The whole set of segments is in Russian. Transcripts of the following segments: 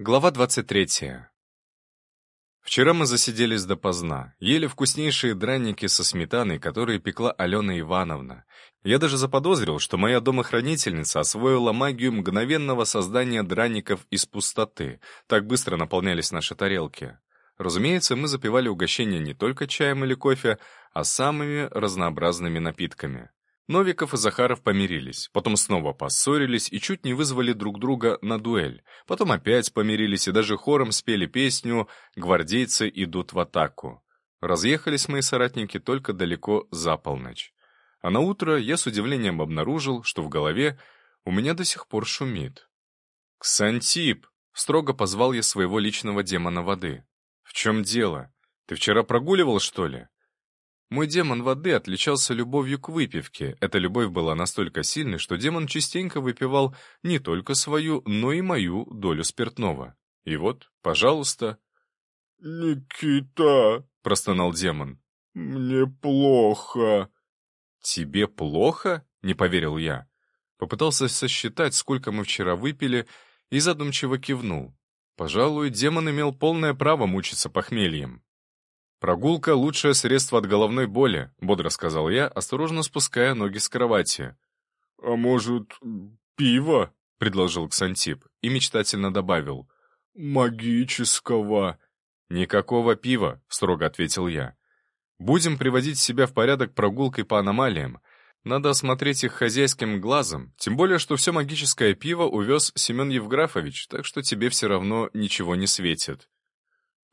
Глава 23. Вчера мы засиделись допоздна, ели вкуснейшие драники со сметаной, которые пекла Алена Ивановна. Я даже заподозрил, что моя домохранительница освоила магию мгновенного создания драников из пустоты. Так быстро наполнялись наши тарелки. Разумеется, мы запивали угощение не только чаем или кофе, а самыми разнообразными напитками. Новиков и Захаров помирились, потом снова поссорились и чуть не вызвали друг друга на дуэль. Потом опять помирились и даже хором спели песню «Гвардейцы идут в атаку». Разъехались мои соратники только далеко за полночь. А на утро я с удивлением обнаружил, что в голове у меня до сих пор шумит. «Ксантип!» — строго позвал я своего личного демона воды. «В чем дело? Ты вчера прогуливал, что ли?» Мой демон воды отличался любовью к выпивке. Эта любовь была настолько сильной, что демон частенько выпивал не только свою, но и мою долю спиртного. И вот, пожалуйста... «Никита!» — простонал демон. «Мне плохо». «Тебе плохо?» — не поверил я. Попытался сосчитать, сколько мы вчера выпили, и задумчиво кивнул. Пожалуй, демон имел полное право мучиться похмельем. «Прогулка — лучшее средство от головной боли», — бодро сказал я, осторожно спуская ноги с кровати. «А может, пиво?» — предложил Ксантип и мечтательно добавил. «Магического». «Никакого пива», — строго ответил я. «Будем приводить себя в порядок прогулкой по аномалиям. Надо осмотреть их хозяйским глазом, тем более, что все магическое пиво увез Семен Евграфович, так что тебе все равно ничего не светит».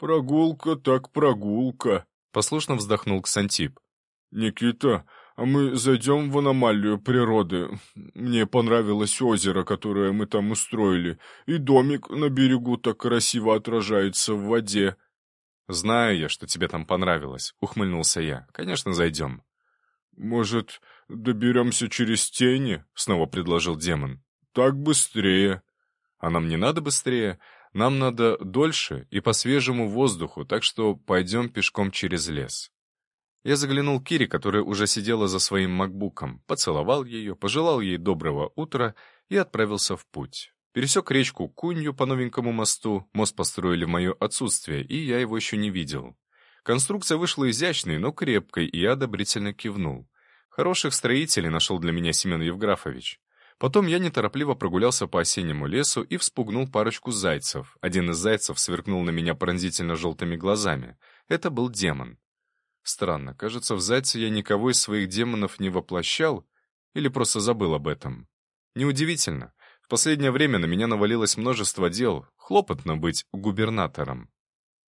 «Прогулка так прогулка», — послушно вздохнул Ксантип. «Никита, а мы зайдем в аномалию природы. Мне понравилось озеро, которое мы там устроили, и домик на берегу так красиво отражается в воде». «Знаю я, что тебе там понравилось», — ухмыльнулся я. «Конечно, зайдем». «Может, доберемся через тени?» — снова предложил демон. «Так быстрее». «А нам не надо быстрее. Нам надо дольше и по свежему воздуху, так что пойдем пешком через лес». Я заглянул к Кире, которая уже сидела за своим макбуком, поцеловал ее, пожелал ей доброго утра и отправился в путь. Пересек речку Кунью по новенькому мосту, мост построили в мое отсутствие, и я его еще не видел. Конструкция вышла изящной, но крепкой, и я одобрительно кивнул. Хороших строителей нашел для меня Семен Евграфович. Потом я неторопливо прогулялся по осеннему лесу и вспугнул парочку зайцев. Один из зайцев сверкнул на меня пронзительно желтыми глазами. Это был демон. Странно, кажется, в зайце я никого из своих демонов не воплощал или просто забыл об этом. Неудивительно. В последнее время на меня навалилось множество дел. Хлопотно быть губернатором.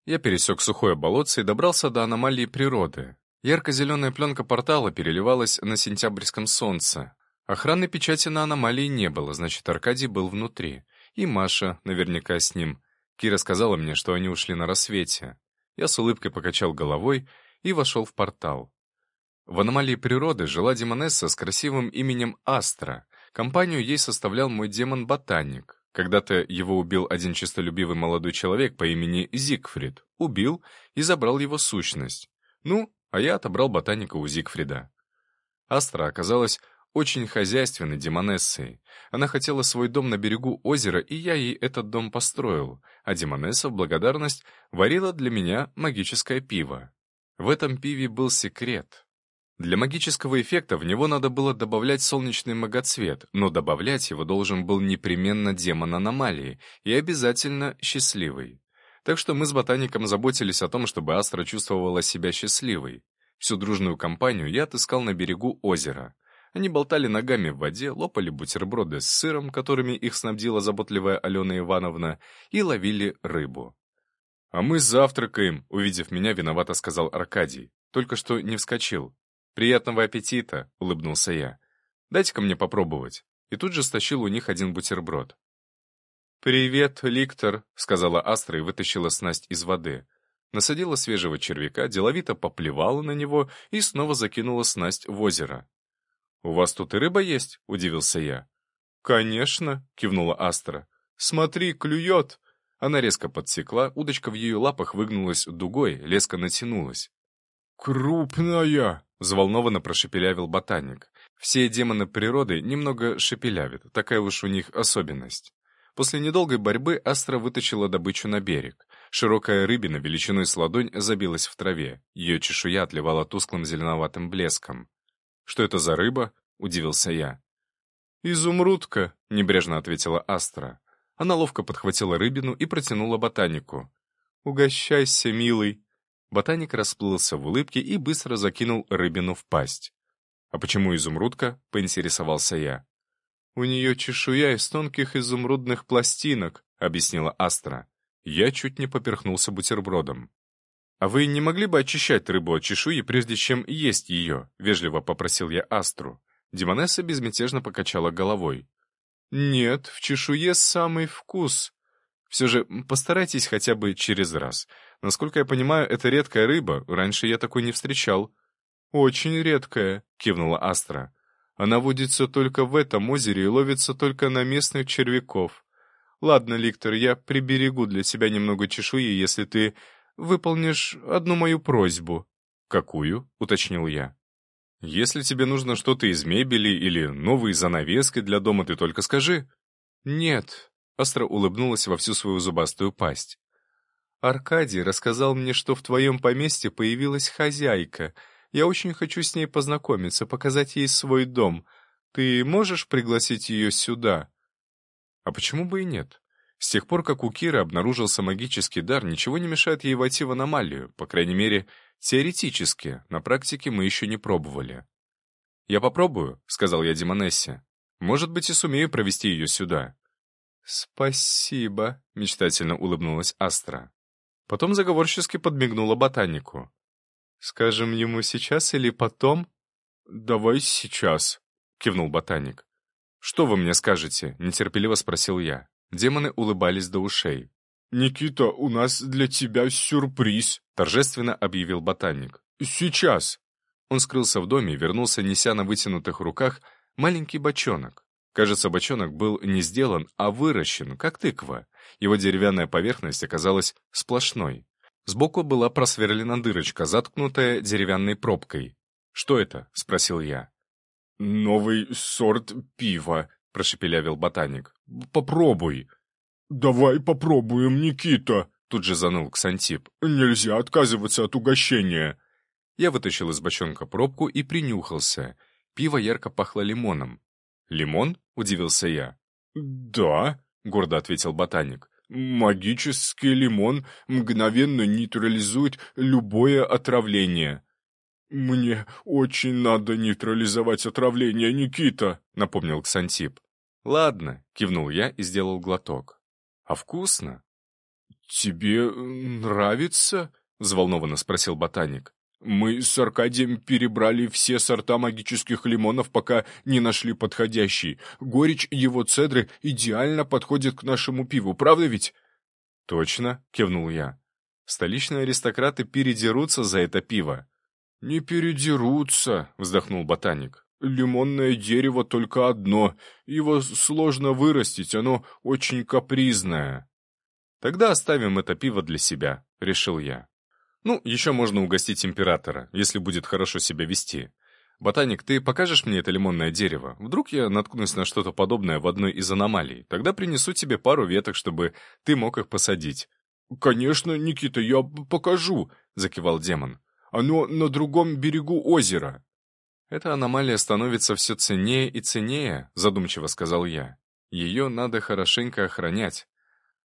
Я пересек сухое болотце и добрался до аномалии природы. Ярко-зеленая пленка портала переливалась на сентябрьском солнце. Охранной печати на аномалии не было, значит, Аркадий был внутри. И Маша наверняка с ним. Кира сказала мне, что они ушли на рассвете. Я с улыбкой покачал головой и вошел в портал. В аномалии природы жила демонесса с красивым именем Астра. Компанию ей составлял мой демон-ботаник. Когда-то его убил один честолюбивый молодой человек по имени Зигфрид. Убил и забрал его сущность. Ну, а я отобрал ботаника у Зигфрида. Астра оказалась очень хозяйственной демонессой. Она хотела свой дом на берегу озера, и я ей этот дом построил, а демонесса в благодарность варила для меня магическое пиво. В этом пиве был секрет. Для магического эффекта в него надо было добавлять солнечный магоцвет, но добавлять его должен был непременно демон аномалии и обязательно счастливый. Так что мы с ботаником заботились о том, чтобы Астра чувствовала себя счастливой. Всю дружную компанию я отыскал на берегу озера. Они болтали ногами в воде, лопали бутерброды с сыром, которыми их снабдила заботливая Алена Ивановна, и ловили рыбу. «А мы завтракаем», — увидев меня, виновато сказал Аркадий. Только что не вскочил. «Приятного аппетита», — улыбнулся я. «Дайте-ка мне попробовать». И тут же стащил у них один бутерброд. «Привет, Ликтор», — сказала Астра и вытащила снасть из воды. Насадила свежего червяка, деловито поплевала на него и снова закинула снасть в озеро. «У вас тут и рыба есть?» — удивился я. «Конечно», — кивнула Астра. «Смотри, клюет!» Она резко подсекла, удочка в ее лапах выгнулась дугой, леска натянулась. «Крупная!» — взволнованно прошепелявил ботаник. Все демоны природы немного шепелявят, такая уж у них особенность. После недолгой борьбы Астра вытащила добычу на берег. Широкая рыбина величиной с ладонь забилась в траве. Ее чешуя отливала тусклым зеленоватым блеском. «Что это за рыба?» — удивился я. «Изумрудка», — небрежно ответила Астра. Она ловко подхватила рыбину и протянула ботанику. «Угощайся, милый». Ботаник расплылся в улыбке и быстро закинул рыбину в пасть. «А почему изумрудка?» — поинтересовался я. «У нее чешуя из тонких изумрудных пластинок», — объяснила Астра. Я чуть не поперхнулся бутербродом. «А вы не могли бы очищать рыбу от чешуи, прежде чем есть ее?» — вежливо попросил я Астру. Демонесса безмятежно покачала головой. «Нет, в чешуе самый вкус. Все же постарайтесь хотя бы через раз. Насколько я понимаю, это редкая рыба, раньше я такой не встречал». «Очень редкая», — кивнула Астра. «Она водится только в этом озере и ловится только на местных червяков. Ладно, Ликтор, я приберегу для тебя немного чешуи, если ты выполнишь одну мою просьбу». «Какую?» — уточнил я. Если тебе нужно что-то из мебели или новые занавески для дома, ты только скажи». «Нет», — Астра улыбнулась во всю свою зубастую пасть. «Аркадий рассказал мне, что в твоем поместье появилась хозяйка. Я очень хочу с ней познакомиться, показать ей свой дом. Ты можешь пригласить ее сюда?» «А почему бы и нет?» С тех пор, как у Киры обнаружился магический дар, ничего не мешает ей войти в аномалию, по крайней мере, теоретически, на практике мы еще не пробовали. «Я попробую», — сказал я Димонессе. «Может быть, и сумею провести ее сюда». «Спасибо», — мечтательно улыбнулась Астра. Потом заговорчески подмигнула ботанику. «Скажем ему сейчас или потом?» «Давай сейчас», — кивнул ботаник. «Что вы мне скажете?» — нетерпеливо спросил я. Демоны улыбались до ушей. «Никита, у нас для тебя сюрприз», — торжественно объявил ботаник. «Сейчас». Он скрылся в доме и вернулся, неся на вытянутых руках маленький бочонок. Кажется, бочонок был не сделан, а выращен, как тыква. Его деревянная поверхность оказалась сплошной. Сбоку была просверлена дырочка, заткнутая деревянной пробкой. «Что это?» — спросил я. «Новый сорт пива», — прошепелявил ботаник. «Попробуй». «Давай попробуем, Никита», — тут же заныл Ксантип. «Нельзя отказываться от угощения». Я вытащил из бочонка пробку и принюхался. Пиво ярко пахло лимоном. «Лимон?» — удивился я. «Да», — гордо ответил ботаник. «Магический лимон мгновенно нейтрализует любое отравление». «Мне очень надо нейтрализовать отравление, Никита», — напомнил Ксантип. «Ладно», — кивнул я и сделал глоток. «А вкусно?» «Тебе нравится?» — взволнованно спросил ботаник. «Мы с Аркадием перебрали все сорта магических лимонов, пока не нашли подходящий. Горечь его цедры идеально подходит к нашему пиву, правда ведь?» «Точно», — кивнул я. «Столичные аристократы передерутся за это пиво». «Не передерутся», — вздохнул ботаник. «Лимонное дерево только одно. Его сложно вырастить, оно очень капризное». «Тогда оставим это пиво для себя», — решил я. «Ну, еще можно угостить императора, если будет хорошо себя вести. Ботаник, ты покажешь мне это лимонное дерево? Вдруг я наткнусь на что-то подобное в одной из аномалий. Тогда принесу тебе пару веток, чтобы ты мог их посадить». «Конечно, Никита, я покажу», — закивал демон. Оно на другом берегу озера». «Эта аномалия становится все ценнее и ценнее», — задумчиво сказал я. «Ее надо хорошенько охранять.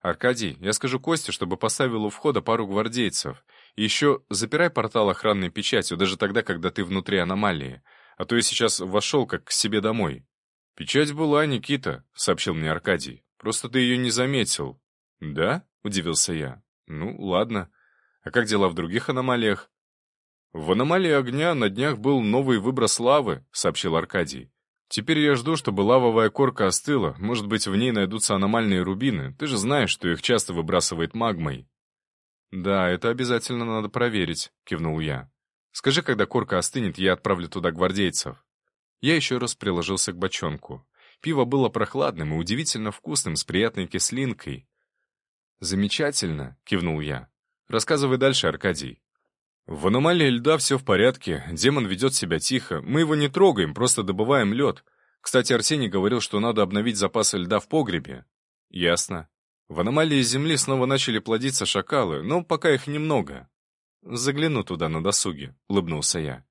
Аркадий, я скажу Косте, чтобы поставил у входа пару гвардейцев. И еще запирай портал охранной печатью, даже тогда, когда ты внутри аномалии. А то я сейчас вошел как к себе домой». «Печать была, Никита», — сообщил мне Аркадий. «Просто ты ее не заметил». «Да?» — удивился я. «Ну, ладно. А как дела в других аномалиях?» «В аномалии огня на днях был новый выброс лавы», — сообщил Аркадий. «Теперь я жду, чтобы лавовая корка остыла. Может быть, в ней найдутся аномальные рубины. Ты же знаешь, что их часто выбрасывает магмой». «Да, это обязательно надо проверить», — кивнул я. «Скажи, когда корка остынет, я отправлю туда гвардейцев». Я еще раз приложился к бочонку. Пиво было прохладным и удивительно вкусным, с приятной кислинкой. «Замечательно», — кивнул я. «Рассказывай дальше, Аркадий». В аномалии льда все в порядке, демон ведет себя тихо, мы его не трогаем, просто добываем лед. Кстати, Арсений говорил, что надо обновить запасы льда в погребе. Ясно. В аномалии Земли снова начали плодиться шакалы, но пока их немного. Загляну туда на досуге, улыбнулся я.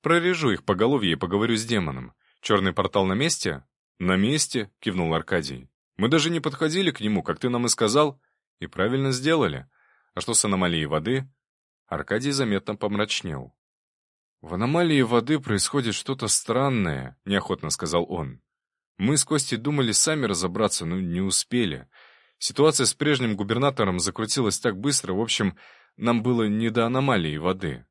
Прорежу их по голове и поговорю с демоном. Черный портал на месте? На месте, кивнул Аркадий. Мы даже не подходили к нему, как ты нам и сказал, и правильно сделали. А что с аномалией воды? Аркадий заметно помрачнел. «В аномалии воды происходит что-то странное», — неохотно сказал он. «Мы с Костей думали сами разобраться, но не успели. Ситуация с прежним губернатором закрутилась так быстро, в общем, нам было не до аномалии воды».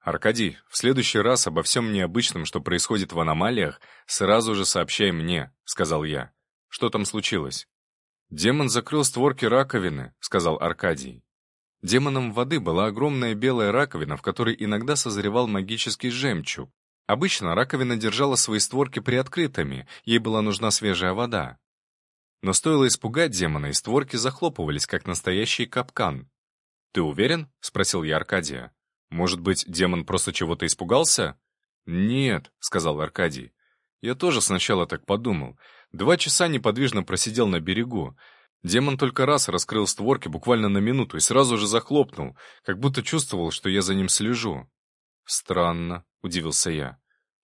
«Аркадий, в следующий раз обо всем необычном, что происходит в аномалиях, сразу же сообщай мне», — сказал я. «Что там случилось?» «Демон закрыл створки раковины», — сказал Аркадий. Демоном воды была огромная белая раковина, в которой иногда созревал магический жемчуг. Обычно раковина держала свои створки приоткрытыми, ей была нужна свежая вода. Но стоило испугать демона, и створки захлопывались, как настоящий капкан. «Ты уверен?» — спросил я Аркадия. «Может быть, демон просто чего-то испугался?» «Нет», — сказал Аркадий. «Я тоже сначала так подумал. Два часа неподвижно просидел на берегу. Демон только раз раскрыл створки буквально на минуту и сразу же захлопнул, как будто чувствовал, что я за ним слежу. «Странно», — удивился я.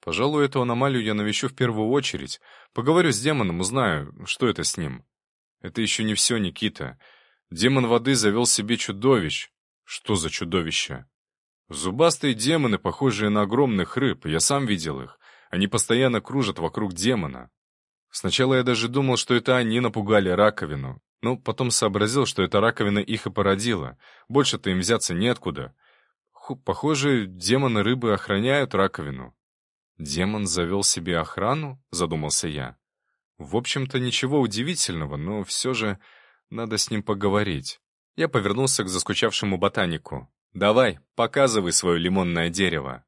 «Пожалуй, эту аномалию я навещу в первую очередь. Поговорю с демоном, узнаю, что это с ним». «Это еще не все, Никита. Демон воды завел себе чудовищ». «Что за чудовище?» «Зубастые демоны, похожие на огромных рыб, я сам видел их. Они постоянно кружат вокруг демона. Сначала я даже думал, что это они напугали раковину, но потом сообразил, что эта раковина их и породила. Больше-то им взяться неоткуда. Похоже, демоны рыбы охраняют раковину. «Демон завел себе охрану?» — задумался я. «В общем-то, ничего удивительного, но все же надо с ним поговорить». Я повернулся к заскучавшему ботанику. «Давай, показывай свое лимонное дерево».